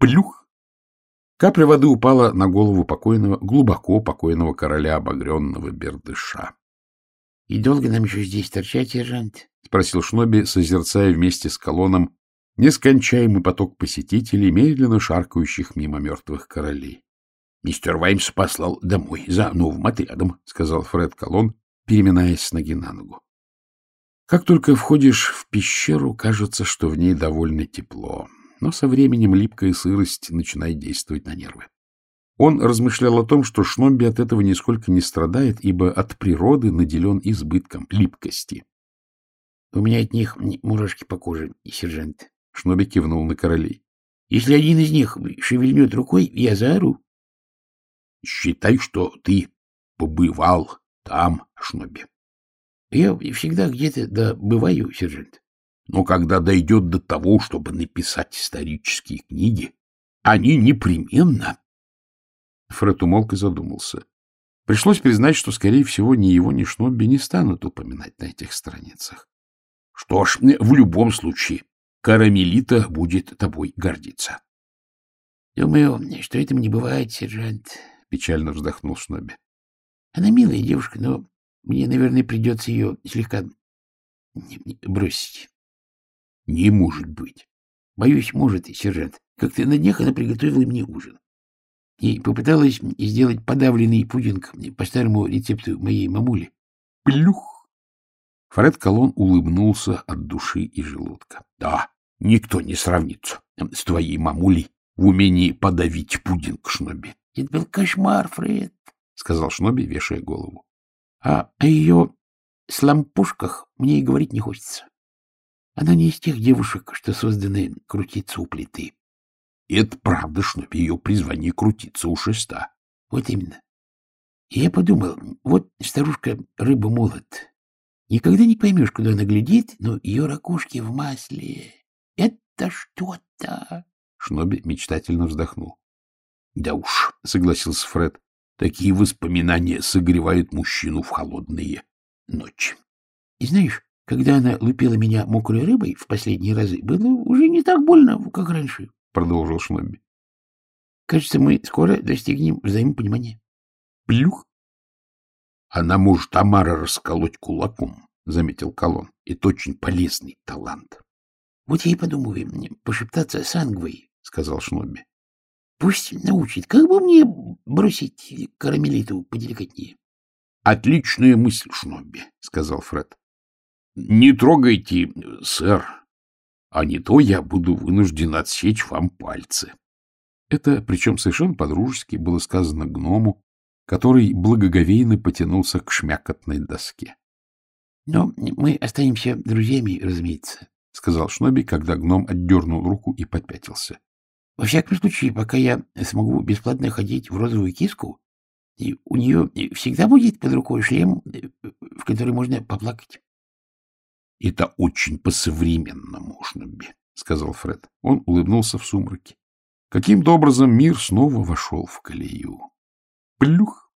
Плюх! Капля воды упала на голову покойного, глубоко покойного короля обогренного бердыша. — И долго нам еще здесь торчать, сержант? — спросил Шноби, созерцая вместе с колоном нескончаемый поток посетителей, медленно шаркающих мимо мертвых королей. — Мистер Ваймс послал домой за новым отрядом, — сказал Фред Колон, переминаясь с ноги на ногу. Как только входишь в пещеру, кажется, что в ней довольно тепло, но со временем липкая сырость начинает действовать на нервы. Он размышлял о том, что Шнобби от этого нисколько не страдает, ибо от природы наделен избытком липкости. — У меня от них мурашки по коже, сержант. Шноби кивнул на королей. — Если один из них шевельнет рукой, я заору. — Считай, что ты побывал там, Шноби. — Я всегда где-то да бываю, сержант. Но когда дойдет до того, чтобы написать исторические книги, они непременно... Фред умолк и задумался. Пришлось признать, что, скорее всего, ни его, ни Шнобби не станут упоминать на этих страницах. Что ж, в любом случае, Карамелита будет тобой гордиться. — Думаю, что этим не бывает, сержант, — печально вздохнул Шноби. — Она милая девушка, но мне, наверное, придется ее слегка бросить. — Не может быть. — Боюсь, может, сержант. Как-то на днях она приготовила мне ужин. И попыталась сделать подавленный пудинг по старому рецепту моей мамули. Плюх! Фред Колон улыбнулся от души и желудка. — Да, никто не сравнится с твоей мамулей в умении подавить пудинг, Шноби. — Это был кошмар, Фред, — сказал Шноби, вешая голову. — А о ее слампушках мне и говорить не хочется. Она не из тех девушек, что созданы крутиться у плиты. — Это правда, Шноби, ее призвание крутиться у шеста. — Вот именно. И я подумал, вот старушка рыба-молот, Никогда не поймешь, куда она глядит, но ее ракушки в масле. Это что-то. Шноби мечтательно вздохнул. — Да уж, — согласился Фред, — такие воспоминания согревают мужчину в холодные ночи. И знаешь, когда она лупила меня мокрой рыбой в последние разы, было уже не так больно, как раньше, — продолжил Шноби. — Кажется, мы скоро достигнем взаимопонимания. Плюх! Она может Амара расколоть кулаком, — заметил Колон. — Это очень полезный талант. — Вот я и подумываю пошептаться с Ангвой, — сказал Шнобби. — Пусть научит, как бы мне бросить карамелиту поделикатнее. — Отличная мысль, Шнобби, — сказал Фред. — Не трогайте, сэр, а не то я буду вынужден отсечь вам пальцы. Это, причем совершенно по-дружески, было сказано гному, который благоговейно потянулся к шмякотной доске. — Но мы останемся друзьями, разумеется, — сказал Шноби, когда гном отдернул руку и попятился. — Во всяком случае, пока я смогу бесплатно ходить в розовую киску, и у нее всегда будет под рукой шлем, в который можно поплакать. — Это очень по-современному, Шноби, — сказал Фред. Он улыбнулся в сумраке. Каким-то образом мир снова вошел в колею. Плюх!